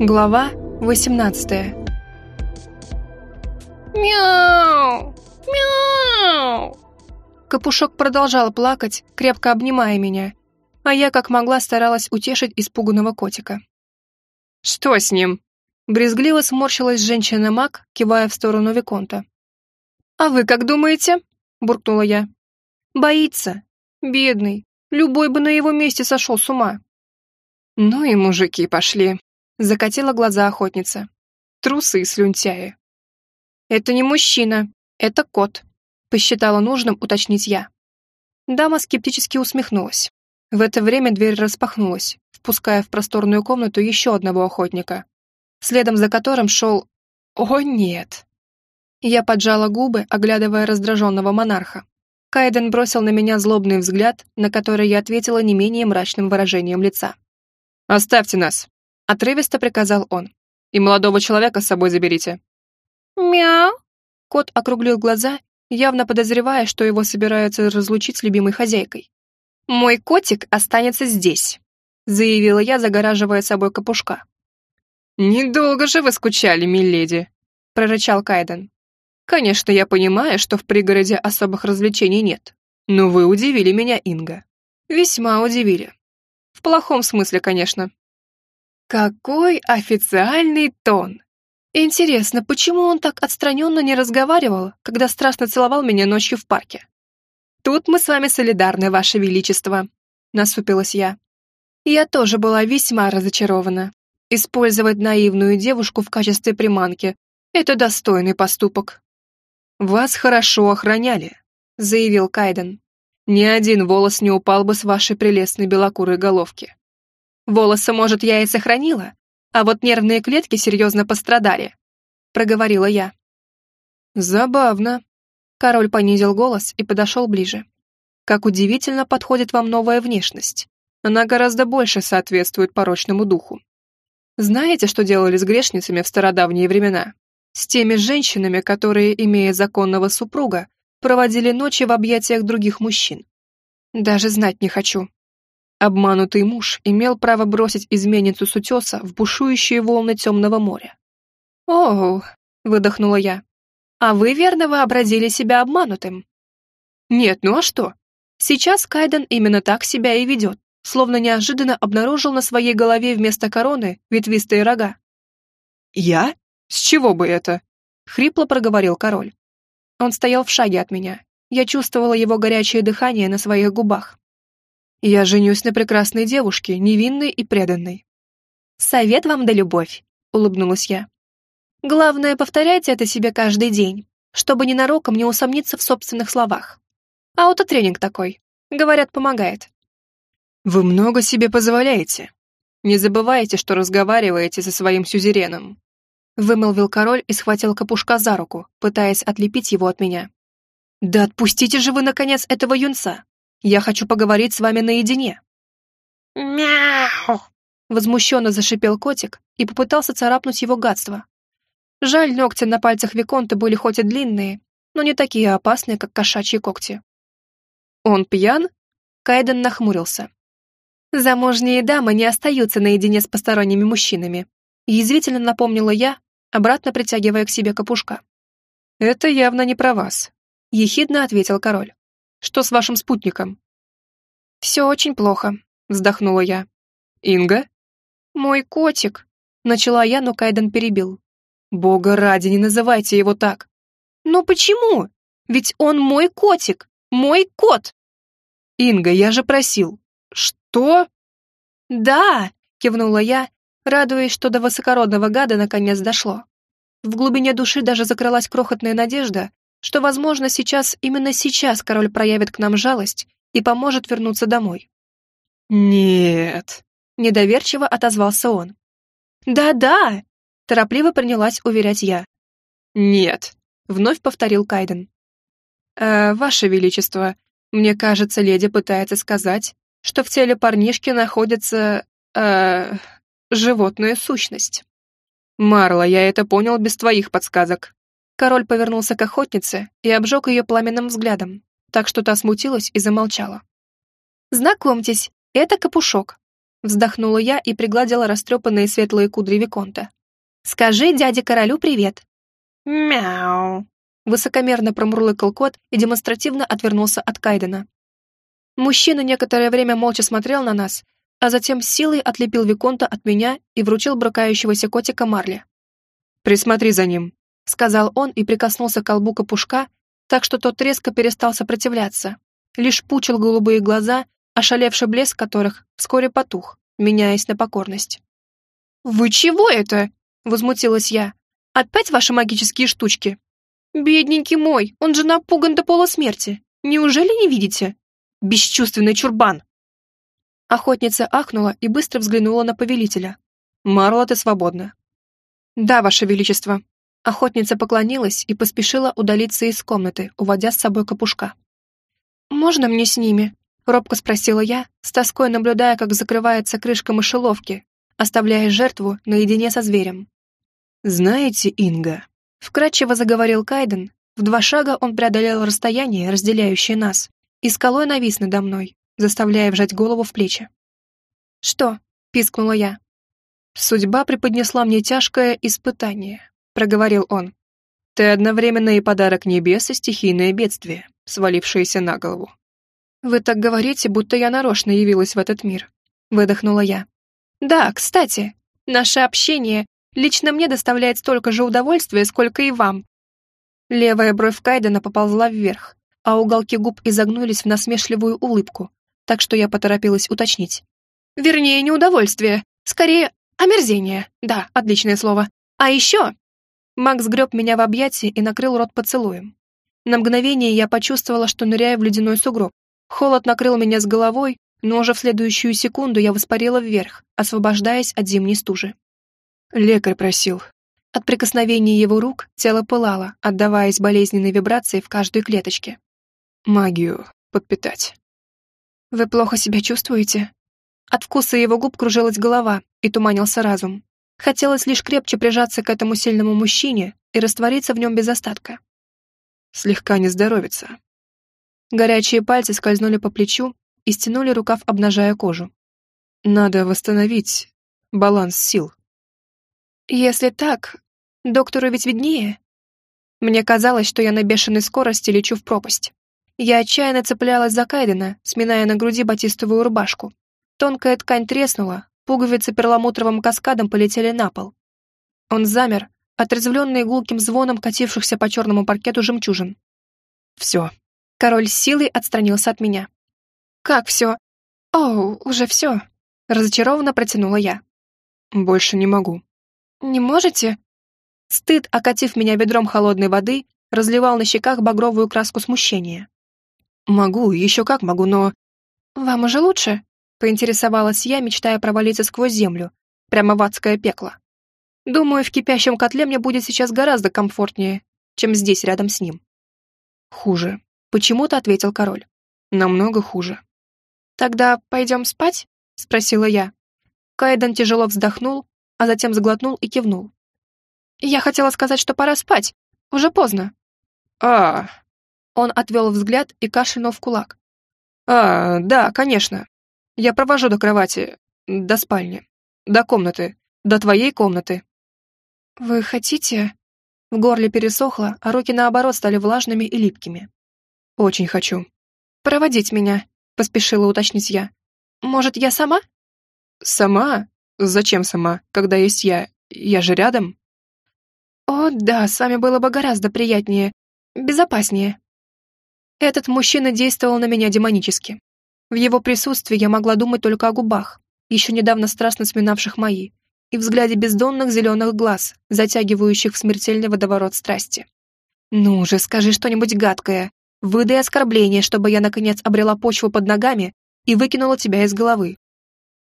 Глава 18 Мяу! Мяу! Капушок продолжал плакать, крепко обнимая меня, а я как могла старалась утешить испуганного котика. «Что с ним?» Брезгливо сморщилась женщина-маг, кивая в сторону Виконта. «А вы как думаете?» — буркнула я. «Боится. Бедный. Любой бы на его месте сошел с ума». «Ну и мужики пошли», — закатила глаза охотница. «Трусы и слюнтяи». «Это не мужчина, это кот», — посчитала нужным уточнить я. Дама скептически усмехнулась. В это время дверь распахнулась, впуская в просторную комнату еще одного охотника, следом за которым шел... О, нет! Я поджала губы, оглядывая раздраженного монарха. Кайден бросил на меня злобный взгляд, на который я ответила не менее мрачным выражением лица. «Оставьте нас!» — отрывисто приказал он. «И молодого человека с собой заберите». Мяу! Кот округлил глаза, явно подозревая, что его собираются разлучить с любимой хозяйкой. «Мой котик останется здесь», — заявила я, загораживая собой капушка. «Недолго же вы скучали, миледи», — прорычал Кайден. «Конечно, я понимаю, что в пригороде особых развлечений нет, но вы удивили меня, Инга. Весьма удивили. В плохом смысле, конечно». Какой официальный тон! Интересно, почему он так отстраненно не разговаривал, когда страстно целовал меня ночью в парке? Тут мы с вами солидарны, Ваше Величество, насупилась я. Я тоже была весьма разочарована. Использовать наивную девушку в качестве приманки — это достойный поступок. «Вас хорошо охраняли», — заявил Кайден. «Ни один волос не упал бы с вашей прелестной белокурой головки. Волосы, может, я и сохранила, а вот нервные клетки серьезно пострадали», — проговорила я. «Забавно», — король понизил голос и подошел ближе. «Как удивительно подходит вам новая внешность. Она гораздо больше соответствует порочному духу. Знаете, что делали с грешницами в стародавние времена? С теми женщинами, которые, имея законного супруга, проводили ночи в объятиях других мужчин. Даже знать не хочу. Обманутый муж имел право бросить изменницу с утеса в бушующие волны темного моря. «Оу», — выдохнула я, — «а вы верно вообразили себя обманутым?» «Нет, ну а что? Сейчас Кайден именно так себя и ведет, словно неожиданно обнаружил на своей голове вместо короны ветвистые рога. «Я? С чего бы это?» — хрипло проговорил король. Он стоял в шаге от меня. Я чувствовала его горячее дыхание на своих губах. Я женюсь на прекрасной девушке, невинной и преданной. «Совет вам да любовь», — улыбнулась я. «Главное, повторяйте это себе каждый день, чтобы ненароком не усомниться в собственных словах. Аутотренинг такой. Говорят, помогает». «Вы много себе позволяете. Не забывайте, что разговариваете со своим сюзереном», вымолвил король и схватил капушка за руку, пытаясь отлепить его от меня. «Да отпустите же вы, наконец, этого юнца! Я хочу поговорить с вами наедине!» Мяу! Возмущенно зашипел котик и попытался царапнуть его гадство. Жаль, ногти на пальцах Виконта были хоть и длинные, но не такие опасные, как кошачьи когти. «Он пьян?» Кайден нахмурился. «Замужние дамы не остаются наедине с посторонними мужчинами», язвительно напомнила я, обратно притягивая к себе капушка. «Это явно не про вас», — ехидно ответил король. Что с вашим спутником?» «Все очень плохо», — вздохнула я. «Инга?» «Мой котик», — начала я, но Кайден перебил. «Бога ради, не называйте его так!» «Но почему? Ведь он мой котик! Мой кот!» «Инга, я же просил!» «Что?» «Да!» — кивнула я, радуясь, что до высокородного гада наконец дошло. В глубине души даже закралась крохотная надежда, что, возможно, сейчас, именно сейчас король проявит к нам жалость и поможет вернуться домой. «Нет», — недоверчиво отозвался он. «Да-да», — торопливо принялась уверять я. «Нет», — вновь повторил Кайден. «Э, «Ваше Величество, мне кажется, леди пытается сказать, что в теле парнишки находится... э... животная сущность». «Марла, я это понял без твоих подсказок», Король повернулся к охотнице и обжег ее пламенным взглядом, так что та смутилась и замолчала. «Знакомьтесь, это Капушок». Вздохнула я и пригладила растрепанные светлые кудри Виконта. «Скажи дяде королю привет». Мяу. Высокомерно промурлыкал кот и демонстративно отвернулся от Кайдена. Мужчина некоторое время молча смотрел на нас, а затем силой отлепил Виконта от меня и вручил брыкающегося котика Марли. «Присмотри за ним», — сказал он и прикоснулся к колбу капушка, так что тот резко перестал сопротивляться, лишь пучил голубые глаза, ошалевший блеск которых вскоре потух, меняясь на покорность. «Вы чего это?» — возмутилась я. «Опять ваши магические штучки?» «Бедненький мой, он же напуган до полусмерти. Неужели не видите? Бесчувственный чурбан!» Охотница ахнула и быстро взглянула на повелителя. «Марла, ты свободна». «Да, ваше величество». Охотница поклонилась и поспешила удалиться из комнаты, уводя с собой капушка. «Можно мне с ними?» — робко спросила я, с тоской наблюдая, как закрывается крышка мышеловки, оставляя жертву наедине со зверем. «Знаете, Инга...» — вкратчиво заговорил Кайден. В два шага он преодолел расстояние, разделяющее нас, и скалой навис надо мной, заставляя вжать голову в плечи. «Что?» — пискнула я. «Судьба преподнесла мне тяжкое испытание», — проговорил он. «Ты одновременно и подарок небес, и стихийное бедствие, свалившееся на голову». «Вы так говорите, будто я нарочно явилась в этот мир», — выдохнула я. «Да, кстати, наше общение лично мне доставляет столько же удовольствия, сколько и вам». Левая бровь Кайдена поползла вверх, а уголки губ изогнулись в насмешливую улыбку, так что я поторопилась уточнить. Вернее, не удовольствие, скорее омерзение. Да, отличное слово. А еще... Макс греб меня в объятия и накрыл рот поцелуем. На мгновение я почувствовала, что ныряю в ледяной сугроб. Холод накрыл меня с головой, но уже в следующую секунду я воспарила вверх, освобождаясь от зимней стужи. Лекарь просил. От прикосновения его рук тело пылало, отдаваясь болезненной вибрации в каждой клеточке. Магию подпитать. «Вы плохо себя чувствуете?» От вкуса его губ кружилась голова и туманился разум. Хотелось лишь крепче прижаться к этому сильному мужчине и раствориться в нем без остатка. Слегка не здоровится. Горячие пальцы скользнули по плечу и стянули рукав, обнажая кожу. Надо восстановить баланс сил. Если так, доктору ведь виднее. Мне казалось, что я на бешеной скорости лечу в пропасть. Я отчаянно цеплялась за Кайдена, сминая на груди батистовую рубашку. Тонкая ткань треснула, пуговицы перламутровым каскадом полетели на пол. Он замер, отрезвленный гулким звоном катившихся по черному паркету жемчужин. «Все». Король с силой отстранился от меня. «Как все?» «О, уже все», — разочарованно протянула я. «Больше не могу». «Не можете?» Стыд, окатив меня ведром холодной воды, разливал на щеках багровую краску смущения. «Могу, еще как могу, но...» «Вам уже лучше?» — поинтересовалась я, мечтая провалиться сквозь землю, прямо в адское пекло. «Думаю, в кипящем котле мне будет сейчас гораздо комфортнее, чем здесь, рядом с ним». «Хуже», — почему-то ответил король. «Намного хуже». «Тогда пойдем спать?» — спросила я. Кайден тяжело вздохнул, а затем сглотнул и кивнул. «Я хотела сказать, что пора спать. Уже поздно». «А, он отвел взгляд и кашлянул в кулак. «А, да, конечно. Я провожу до кровати, до спальни, до комнаты, до твоей комнаты». «Вы хотите?» В горле пересохло, а руки, наоборот, стали влажными и липкими. «Очень хочу». «Проводить меня», — поспешила уточнить я. «Может, я сама?» «Сама? Зачем сама, когда есть я? Я же рядом?» «О, да, с вами было бы гораздо приятнее, безопаснее». Этот мужчина действовал на меня демонически. В его присутствии я могла думать только о губах, еще недавно страстно сминавших мои, и взгляде бездонных зеленых глаз, затягивающих в смертельный водоворот страсти. «Ну же, скажи что-нибудь гадкое, выдай оскорбление, чтобы я, наконец, обрела почву под ногами и выкинула тебя из головы».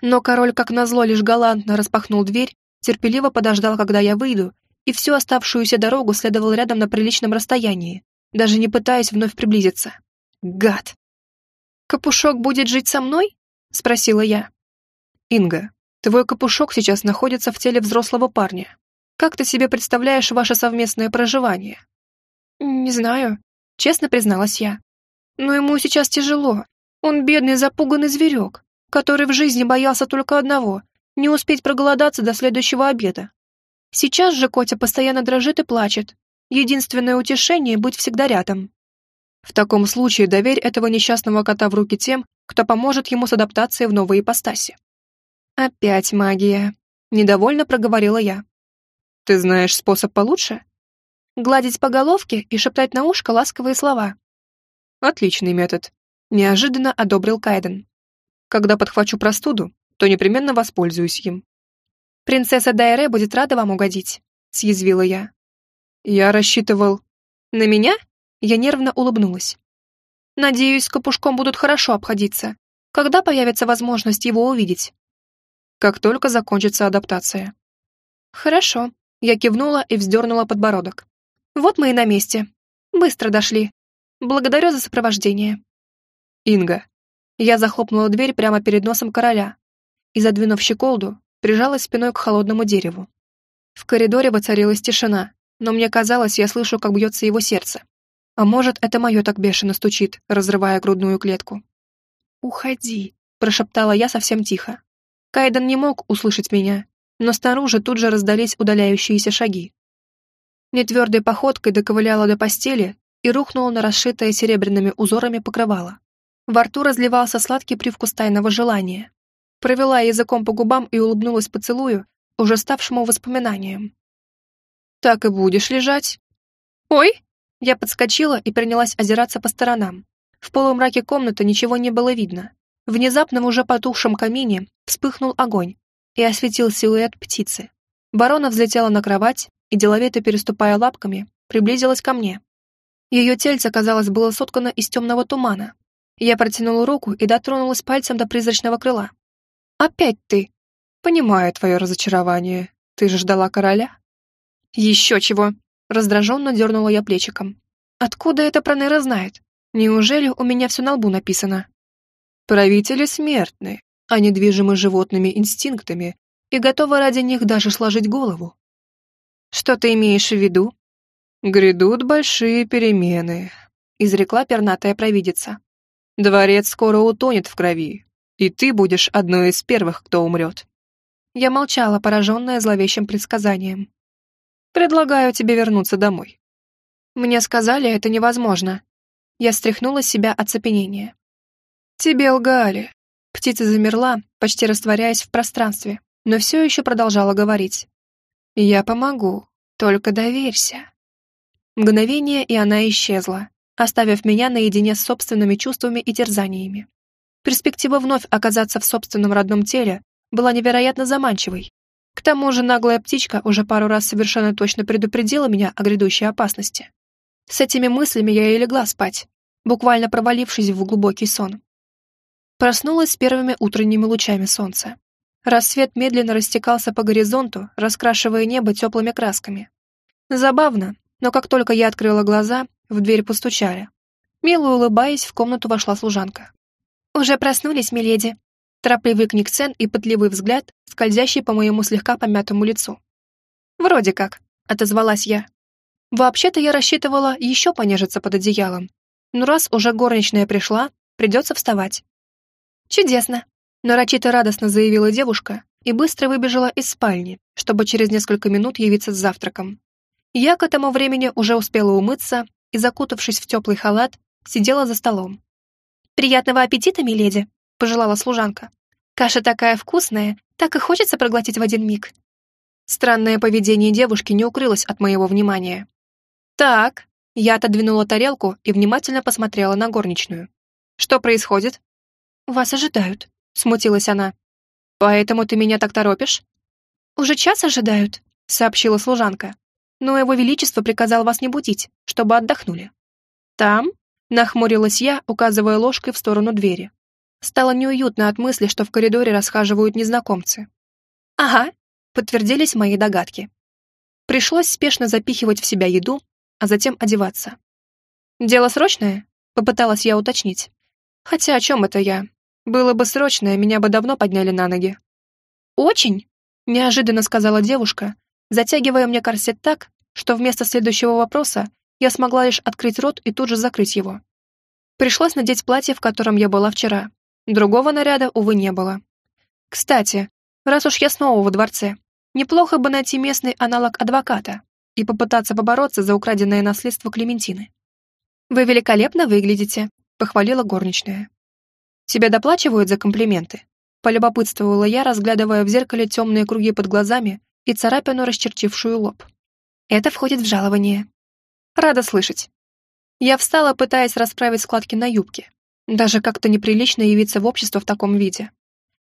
Но король, как назло, лишь галантно распахнул дверь, терпеливо подождал, когда я выйду, и всю оставшуюся дорогу следовал рядом на приличном расстоянии, даже не пытаясь вновь приблизиться. Гад! «Капушок будет жить со мной?» — спросила я. «Инга, твой капушок сейчас находится в теле взрослого парня. Как ты себе представляешь ваше совместное проживание?» «Не знаю», — честно призналась я. «Но ему сейчас тяжело. Он бедный запуганный зверек. который в жизни боялся только одного — не успеть проголодаться до следующего обеда. Сейчас же Котя постоянно дрожит и плачет. Единственное утешение — быть всегда рядом. В таком случае доверь этого несчастного кота в руки тем, кто поможет ему с адаптацией в новой ипостаси. Опять магия. Недовольно проговорила я. Ты знаешь способ получше? Гладить по головке и шептать на ушко ласковые слова. Отличный метод. Неожиданно одобрил Кайден. Когда подхвачу простуду, то непременно воспользуюсь им. Принцесса Дайре будет рада вам угодить, съязвила я. Я рассчитывал... На меня? Я нервно улыбнулась. Надеюсь, с Капушком будут хорошо обходиться. Когда появится возможность его увидеть? Как только закончится адаптация. Хорошо. Я кивнула и вздернула подбородок. Вот мы и на месте. Быстро дошли. Благодарю за сопровождение. Инга. Я захлопнула дверь прямо перед носом короля и, задвинув щеколду, прижалась спиной к холодному дереву. В коридоре воцарилась тишина, но мне казалось, я слышу, как бьется его сердце. А может, это мое так бешено стучит, разрывая грудную клетку. «Уходи», — прошептала я совсем тихо. Кайден не мог услышать меня, но снаружи тут же раздались удаляющиеся шаги. Нетвердой походкой доковыляла до постели и рухнула на расшитое серебряными узорами покрывало. Во рту разливался сладкий привкус тайного желания. Провела языком по губам и улыбнулась поцелую, уже ставшему воспоминанием. «Так и будешь лежать?» «Ой!» Я подскочила и принялась озираться по сторонам. В полумраке комнаты ничего не было видно. Внезапно в уже потухшем камине вспыхнул огонь и осветил силуэт птицы. Ворона взлетела на кровать и, деловито переступая лапками, приблизилась ко мне. Ее тельце, казалось, было соткано из темного тумана. Я протянула руку и дотронулась пальцем до призрачного крыла. «Опять ты!» «Понимаю твое разочарование. Ты же ждала короля?» «Еще чего!» Раздраженно дернула я плечиком. «Откуда это Пронера знает? Неужели у меня все на лбу написано?» «Правители смертны, а недвижимы животными инстинктами и готовы ради них даже сложить голову». «Что ты имеешь в виду?» «Грядут большие перемены», — изрекла пернатая провидица. «Дворец скоро утонет в крови, и ты будешь одной из первых, кто умрет». Я молчала, пораженная зловещим предсказанием. Предлагаю тебе вернуться домой». Мне сказали, это невозможно. Я стряхнула с себя оцепенение. «Тебе лгали». Птица замерла, почти растворяясь в пространстве, но все еще продолжала говорить. «Я помогу, только доверься». Мгновение, и она исчезла, оставив меня наедине с собственными чувствами и терзаниями. Перспектива вновь оказаться в собственном родном теле была невероятно заманчивой, к тому же наглая птичка уже пару раз совершенно точно предупредила меня о грядущей опасности. С этими мыслями я и легла спать, буквально провалившись в глубокий сон. Проснулась с первыми утренними лучами солнца. Рассвет медленно растекался по горизонту, раскрашивая небо теплыми красками. Забавно, но как только я открыла глаза, в дверь постучали. Мило улыбаясь, в комнату вошла служанка. «Уже проснулись, миледи?» Торопливый книгцен и пытливый взгляд, скользящий по моему слегка помятому лицу. «Вроде как», — отозвалась я. «Вообще-то я рассчитывала еще понежиться под одеялом. Но раз уже горничная пришла, придется вставать». «Чудесно», — нарочито радостно заявила девушка и быстро выбежала из спальни, чтобы через несколько минут явиться с завтраком. Я к этому времени уже успела умыться и, закутавшись в теплый халат, сидела за столом. «Приятного аппетита, миледи!» — пожелала служанка. «Каша такая вкусная, так и хочется проглотить в один миг». Странное поведение девушки не укрылось от моего внимания. «Так», — я отодвинула тарелку и внимательно посмотрела на горничную. «Что происходит?» «Вас ожидают», — смутилась она. «Поэтому ты меня так торопишь?» «Уже час ожидают», — сообщила служанка. «Но его величество приказал вас не будить, чтобы отдохнули». «Там?» — нахмурилась я, указывая ложкой в сторону двери. Стало неуютно от мысли, что в коридоре расхаживают незнакомцы. «Ага», — подтвердились мои догадки. Пришлось спешно запихивать в себя еду, а затем одеваться. «Дело срочное?» — попыталась я уточнить. «Хотя о чем это я? Было бы срочное, меня бы давно подняли на ноги». «Очень?» — неожиданно сказала девушка, затягивая мне корсет так, что вместо следующего вопроса я смогла лишь открыть рот и тут же закрыть его. Пришлось надеть платье, в котором я была вчера, Другого наряда, увы, не было. Кстати, раз уж я снова во дворце, неплохо бы найти местный аналог адвоката и попытаться побороться за украденное наследство Клементины. «Вы великолепно выглядите», — похвалила горничная. «Тебя доплачивают за комплименты?» Полюбопытствовала я, разглядывая в зеркале темные круги под глазами и царапину, расчертившую лоб. «Это входит в жалование». «Рада слышать». Я встала, пытаясь расправить складки на юбке. Даже как-то неприлично явиться в общество в таком виде.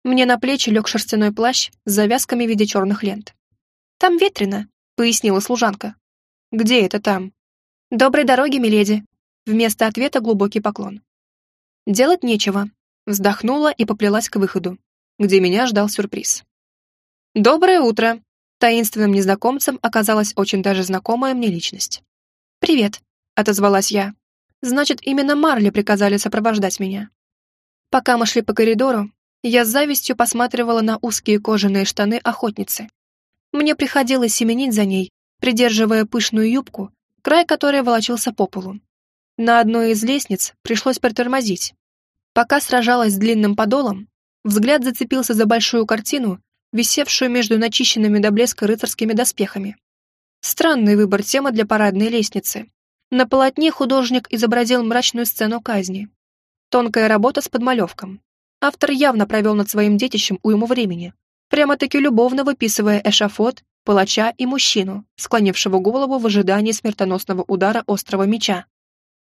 Мне на плечи лег шерстяной плащ с завязками в виде черных лент. «Там ветрено», — пояснила служанка. «Где это там?» «Доброй дороги, миледи», Вместо ответа глубокий поклон. Делать нечего. Вздохнула и поплелась к выходу, где меня ждал сюрприз. «Доброе утро!» Таинственным незнакомцем оказалась очень даже знакомая мне личность. «Привет», — отозвалась я. «Значит, именно Марли приказали сопровождать меня». Пока мы шли по коридору, я с завистью посматривала на узкие кожаные штаны охотницы. Мне приходилось семенить за ней, придерживая пышную юбку, край которой волочился по полу. На одной из лестниц пришлось притормозить. Пока сражалась с длинным подолом, взгляд зацепился за большую картину, висевшую между начищенными до блеска рыцарскими доспехами. Странный выбор темы для парадной лестницы. На полотне художник изобразил мрачную сцену казни. Тонкая работа с подмалевком. Автор явно провел над своим детищем уйму времени, прямо-таки любовно выписывая эшафот, палача и мужчину, склонившего голову в ожидании смертоносного удара острого меча.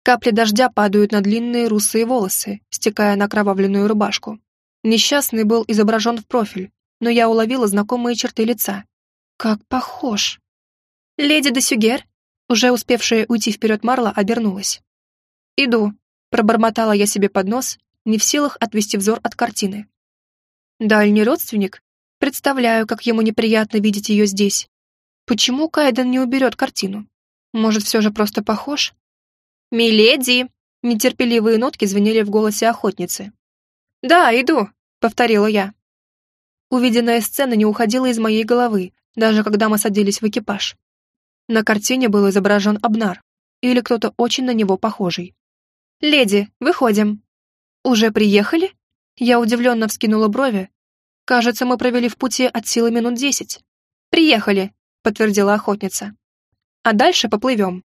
Капли дождя падают на длинные русые волосы, стекая на кровавленную рубашку. Несчастный был изображен в профиль, но я уловила знакомые черты лица. Как похож. Леди де Сюгер, уже успевшая уйти вперед Марла, обернулась. «Иду», — пробормотала я себе под нос, не в силах отвести взор от картины. Дальний родственник? Представляю, как ему неприятно видеть ее здесь. Почему Кайден не уберет картину? Может, все же просто похож? «Миледи!» — нетерпеливые нотки звенели в голосе охотницы. «Да, иду», — повторила я. Увиденная сцена не уходила из моей головы, даже когда мы садились в экипаж. На картине был изображен Абнар, или кто-то очень на него похожий. «Леди, выходим». «Уже приехали?» Я удивленно вскинула брови. «Кажется, мы провели в пути от силы минут десять». «Приехали», — подтвердила охотница. «А дальше поплывем».